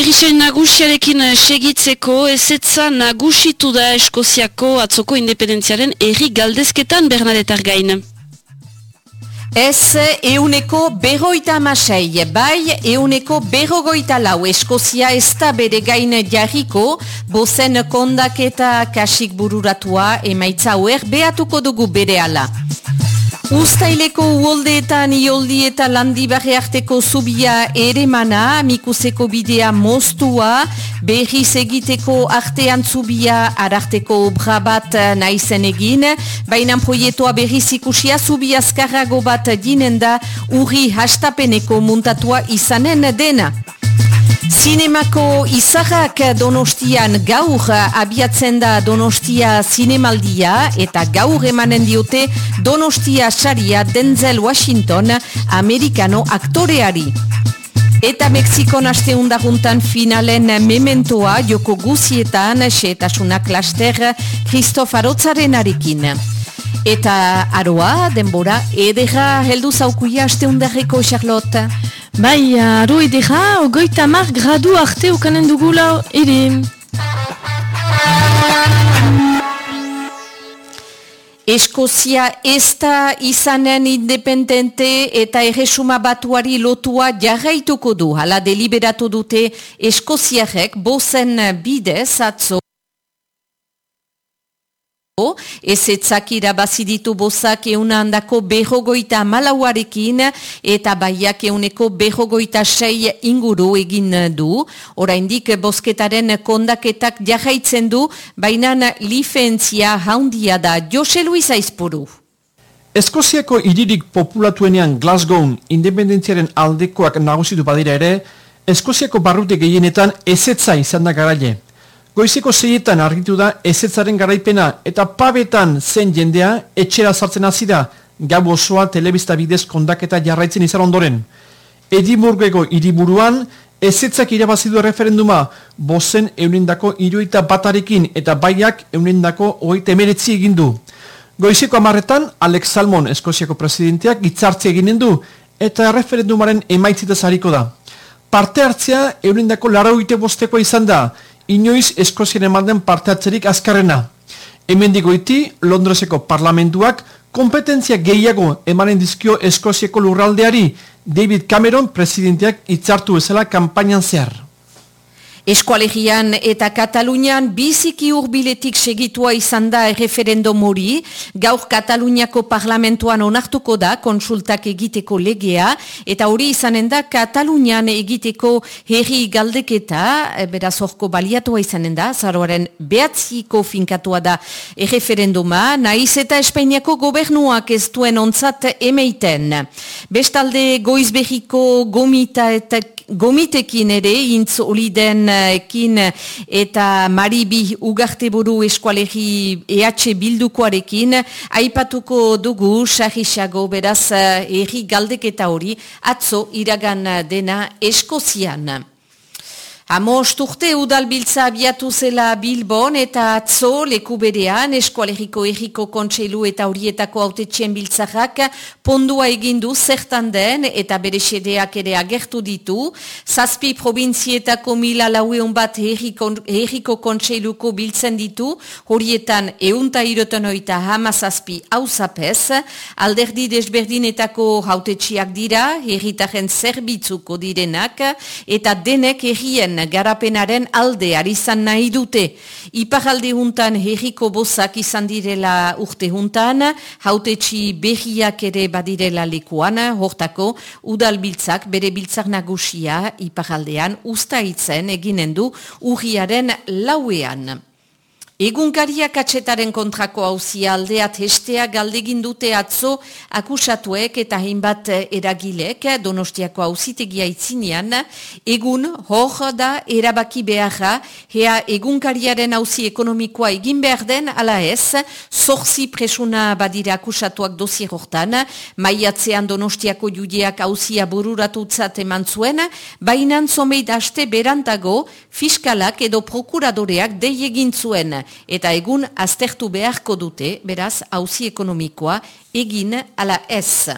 Berrizen nagusiarekin segitzeko ezetza nagusitu da Eskoziako atzoko independentziaren erri galdezketan Bernadetar gain. Ez euneko berroita amasei, bai euneko berrogoita lau Eskozia ez da bere gain jarriko, bozen kondaketa kasik bururatua emaitza huer behatuko dugu bere ala. Uztaileko uoldeetan ioldi eta landi arteko zubia ere mana, mikuseko bidea moztua, berri egiteko artean zubia ararteko obra bat naizen egin, baina proietoa berri zikusia zubia azkarrago bat dinen da urri hastapeneko muntatua izanen dena. Zinemako izahak donostian gaur abiatzen da donostia zinemaldia eta gaur emanen diote donostia saria Denzel Washington amerikano aktoreari. Eta Mexikon aste undaguntan finalen mementoa joko guzietan xeetasuna klaster Kristof Arotzaren arekin. Eta aroa, denbora, edera heldu zaukuia aste undarriko Charlotte. Bai, aro edera, ogoita mar gradu arte ukanen dugula ere. Eskozia ez da izanen independente eta erresuma batuari lotua jarraituko du. Hala deliberatu dute Eskoziarek bozen bidez atzo. Ez etzak irabazi ditu bozak euna handako behogoita malauarekin eta baiak euneko behogoita sei inguru egin du. Oraindik bozketaren kondaketak jarraitzen du, baina lifentzia haundia da Jose Luis Aizpuru. Eskoziako iririk populatuenean Glasgow independentziaren aldekoak nagusitu badira ere, Eskoziako barrute gehienetan ezetza izan da garaile. Goizeko zeietan argitu da ezetzaren garaipena eta pabetan zen jendea etxera sartzen hasi da gabu osoa telebista bidez kondaketa jarraitzen izan ondoren. Edimburgeko hiriburuan ezetzak irabazidu referenduma bozen eunendako iruita batarekin eta baiak eunendako oite emeretzi egindu. Goizeko amarretan Alex Salmon Eskoziako presidenteak itzartze eginen du eta referendumaren emaitzita zariko da. Parte hartzea eunendako larauite bostekoa izan da, inoiz Eskozien eman parte atzerik azkarrena. Hemen digoiti, Londreseko parlamentuak kompetentzia gehiago emanen dizkio Eskozieko lurraldeari David Cameron presidenteak itzartu ezela kampainan zehar. Eskualegian eta Katalunian biziki urbiletik segitua izan da referendum hori, gaur Kataluniako parlamentuan onartuko da konsultak egiteko legea, eta hori izanen da Katalunian egiteko herri galdeketa, eh, beraz horko baliatua izanen da, zaroaren behatziko finkatua da referenduma, naiz eta Espainiako gobernuak ez duen ontzat emeiten. Bestalde goizbehiko gomita eta gomitekin ere, intz ekin eta maribi ugarte buru eskualegi EH bildukoarekin, aipatuko dugu sahisago beraz erri galdeketa hori atzo iragan dena eskozian. Amos urte udalbiltza abiatu zela Bilbon eta atzo leku berean eskualeriko erriko kontseilu eta horietako autetxien biltzarrak pondua egindu zertan den eta bere sedeak ere agertu ditu. Zazpi provinzietako mila laueon bat erriko kontseiluko biltzen ditu, horietan eunta irotan oita hama zazpi hauzapez, alderdi desberdinetako autetxiak dira, erritaren zerbitzuko direnak, eta denek errien garapenaren alde izan nahi dute. Iparalde juntan herriko bozak izan direla urte juntan, hautetxi behiak ere badirela lekuan, hortako udal biltzak, bere biltzak nagusia iparaldean usta itzen eginen du urriaren lauean. Egunkaria katxetaren kontrako hauzia aldeat hestea galdegin dute atzo akusatuek eta hainbat eragilek donostiako hauzitegia itzinean, egun hor da erabaki beharra, hea egunkariaren hauzi ekonomikoa egin behar den, ala ez, zorzi presuna badira akusatuak dosi hortan, maiatzean donostiako judeak hauzia bururatu eman zuen, bainan zomeid aste berantago fiskalak edo prokuradoreak dei egin zuen eta egun aztertu beharko dute, beraz, hauzi ekonomikoa egin ala ez.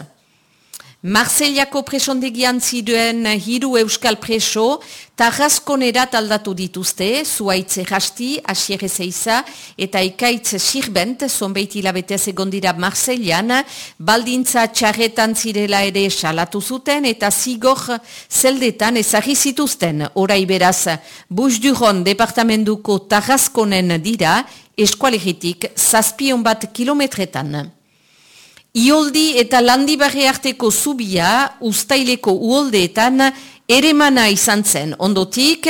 Marseillako presondegian ziduen hiru euskal preso, tarrazkonerat aldatu dituzte, zuaitze jasti, asiere zeiza, eta ikaitz sirbent, zonbeit hilabete segondira Marseillan, baldintza txarretan zirela ere salatu zuten, eta zigor zeldetan ezagri zituzten, orai beraz, bus duron departamentuko tarrazkonen dira, eskualegitik zazpion bat kilometretan. Ioldi eta landi barri arteko zubia ustaileko uoldeetan eremana izan zen. Ondotik,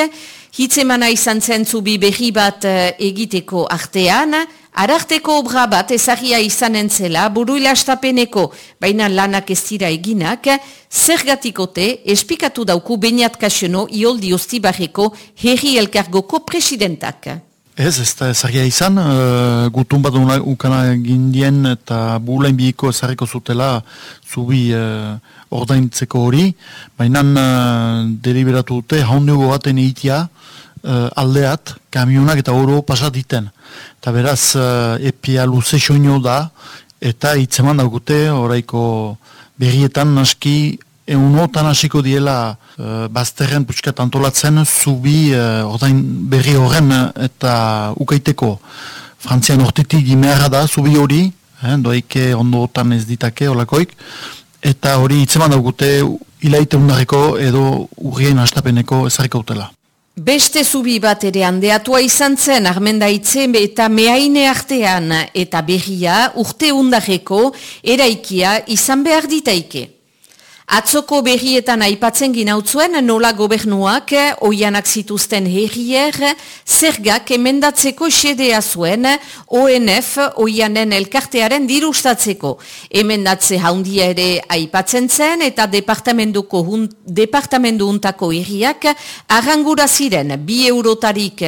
hitzemana izan zen zubi berri bat eh, egiteko artean, ararteko obra bat ezagia izan entzela buru ilastapeneko, baina lanak ez dira eginak, zergatikote espikatu dauku bainat kasiono ioldi ustibarreko herri elkargoko presidentak. Ez, ez da ezagia izan, uh, gutun bat ukana gindien eta bulain bihiko ezarriko zutela zubi uh, ordaintzeko hori, baina uh, deliberatu dute haundugu baten eitia uh, aldeat kamionak eta oro pasatiten. Eta beraz, uh, epia luze soño da, eta itzeman daukute oraiko berrietan naski eunotan hasiko diela uh, bazterren puxkat antolatzen zubi uh, ordain berri horren eta ukaiteko frantzian ortetik gimeara da zubi hori eh, doike ondotan ez ditake olakoik eta hori itzeman daugute ilaite undareko edo urrien astapeneko ezarriko utela. Beste zubi bat ere handeatua izan zen armendaitzen eta mehaine artean eta berria urte undareko eraikia izan behar ditaike. Atzoko berrietan aipatzen ginautzuen nola gobernuak oianak zituzten herrier zergak emendatzeko xedea zuen ONF oianen elkartearen dirustatzeko. Emendatze haundia ere aipatzen zen eta departamentuko departamentu untako herriak arrangura ziren bi eurotarik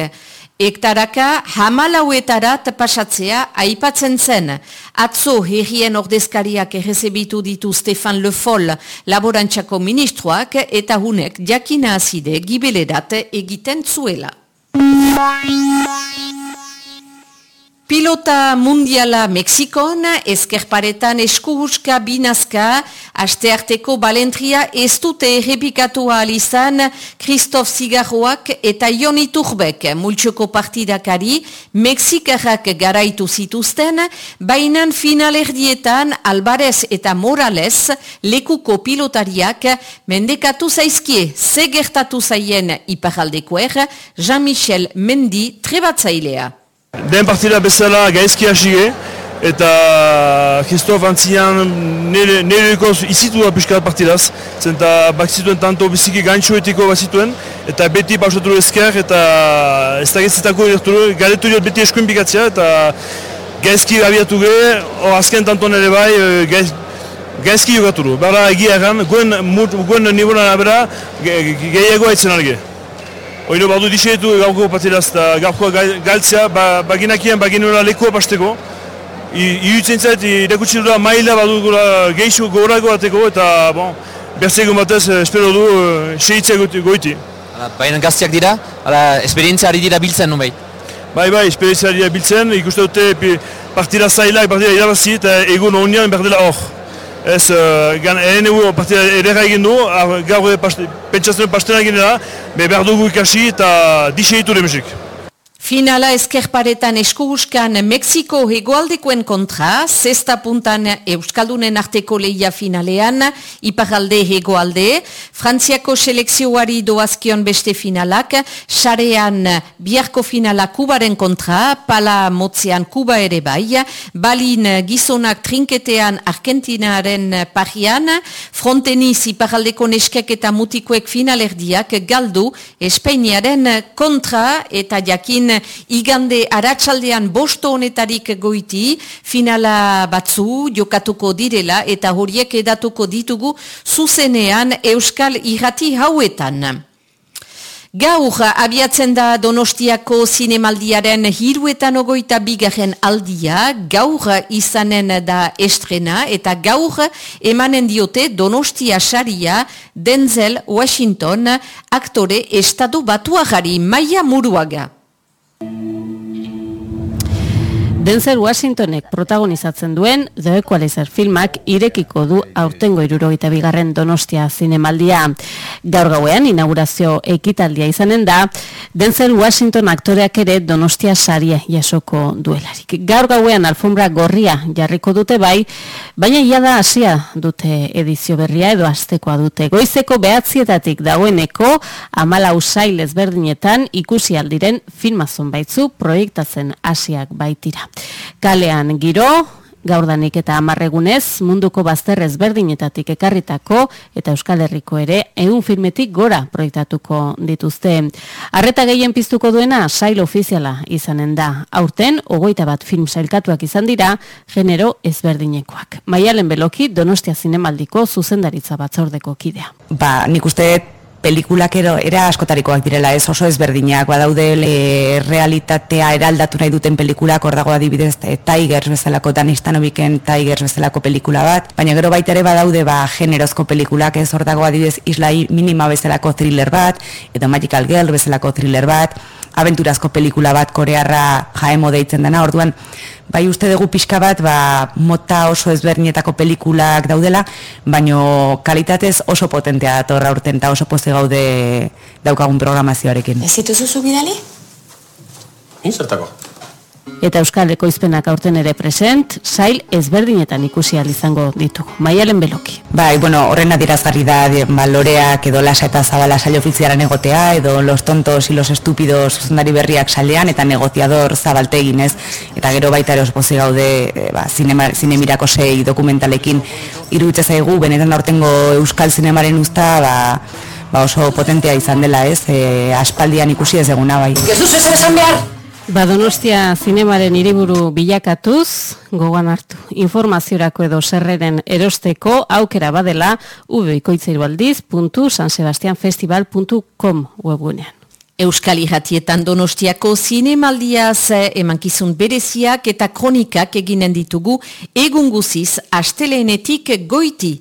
Ektaraka hamalauetarat pasatzea aipatzen zen. Atzo herrien ordezkariak errezebitu ditu Stefan Le Foll laborantxako ministroak eta hunek jakina azide gibelerat egiten zuela. Pilota mundiala Mexikon, ezkerparetan eskuhuska binazka, astearteko balentria ez dute errepikatua alizan Kristof Zigarroak eta Joni Turbek. Multxoko partidakari Mexikarrak garaitu zituzten, bainan finalerdietan Alvarez eta Morales lekuko pilotariak mendekatu zaizkie. Segertatu zaien iparaldekoer Jean-Michel Mendi trebatzailea. Den partida bezala gaizki hasige eta Christoph antzian nire duko izitu da piskat partidaz. Zenta bak zituen tanto biziki gaintxoetiko bat zituen eta beti pausatu ezker eta ez da gezetako irturu galetu diot beti eskuin bikatzea eta gaizki abiatu ge o azken tanto nire bai e, gaiz, gaizki jogaturu bara egia egan guen, guen nibonan abera gehiago haitzen arge Oino badu disetu gauko patiraz eta gauko galtzea, ba, baginakien baginuela lekoa pasteko. Iutzen zait, irakutsi dura maila badu gura geixo gorago bateko eta bon, berzeko batez eh, espero du uh, seitzea goiti. Baina gaztiak dira, ala, esperientzia ari dira biltzen nun bai? Bai, bai, esperientzia ari dira biltzen, ikuste dute partida zailak, partida irabazi eta egun honian berdela hor. Ez, gan, eren egu partida ere egin du, gaur pentsatzen pastena egin dira, behar dugu ikasi eta diseitu demesik. Finala eskerparetan eskuhuskan Mexiko hegoaldekoen kontra, zesta puntan Euskaldunen arteko leia finalean, iparalde hegoalde, Frantziako selekzioari doazkion beste finalak, sarean biarko finala kubaren kontra, pala motzean kuba ere bai, balin gizonak trinketean Argentinaren parian, fronteniz iparaldeko neskek eta mutikoek finalerdiak galdu Espainiaren kontra eta jakin igande aratsaldean bosto honetarik goiti, finala batzu jokatuko direla eta horiek edatuko ditugu zuzenean Euskal Irati hauetan. Gaur abiatzen da Donostiako zinemaldiaren hiruetan ogoita bigarren aldia, gaur izanen da estrena eta gaur emanen diote Donostia saria Denzel Washington aktore estatu batuagari Maia Muruaga. Denzel Washingtonek protagonizatzen duen The Equalizer filmak irekiko du aurtengo irurogeita bigarren donostia zinemaldia. Gaur gauean inaugurazio ekitaldia izanen da, Denzel Washington aktoreak ere donostia saria jasoko duelarik. Gaur gauean alfombra gorria jarriko dute bai, baina ia da hasia dute edizio berria edo astekoa dute. Goizeko behatzietatik dagoeneko amala usail ezberdinetan ikusi aldiren filmazon baitzu proiektatzen hasiak baitira. Kalean giro, gaurdanik eta amarregunez, munduko bazter ezberdinetatik ekarritako eta Euskal Herriko ere egun filmetik gora proiektatuko dituzte. Arreta gehien piztuko duena sail ofiziala izanen da. Aurten, ogoita bat film sailkatuak izan dira, genero ezberdinekoak. Maialen Beloki, Donostia Zinemaldiko zuzendaritza batzordeko kidea. Ba, nik uste pelikulak ero, era askotarikoak direla, ez? Oso ezberdinak, badaude e, realitatea eraldatu nahi duten pelikulak, hor dago adibidez e, Tigers bezalako, Danistanobiken Tigers bezalako pelikula bat, baina gero baita ere badaude ba, generozko pelikulak, ez? Hor dago adibidez Isla Minima bezalako thriller bat, edo Magical Girl bezalako thriller bat, aventurazko pelikula bat korearra jaemo deitzen dena, orduan bai uste dugu pixka bat ba, mota oso ezberdinetako pelikulak daudela, baino kalitatez oso potentea datorra urten eta oso poze gaude daukagun programazioarekin. Ez zituzu bidali? Ni zertako? Eta Euskal Ekoizpenak aurten ere present, sail ezberdinetan ikusi izango ditugu. Maialen beloki. Bai, bueno, horren adirazgarri da, baloreak edo lasa eta zabala sail ofiziaran egotea, edo los tontos y los estúpidos zundari berriak salean, eta negoziador zabalte eginez, eta gero baita ere ospozi gaude, e, ba, zinemirako sei dokumentalekin iruditza zaigu, benetan aurtengo Euskal Zinemaren usta, ba, ba oso potentea izan dela, ez, e, aspaldian ikusi ez eguna, bai. Jesus, ez esan behar! Badonostia zinemaren hiriburu bilakatuz, gogoan hartu, informaziorako edo zerreren erosteko aukera badela ubeikoitzairualdiz.sansebastianfestival.com webgunean. Euskal Iratietan Donostiako zinemaldiaz emankizun bereziak eta kronikak eginen ditugu egun guziz asteleenetik goiti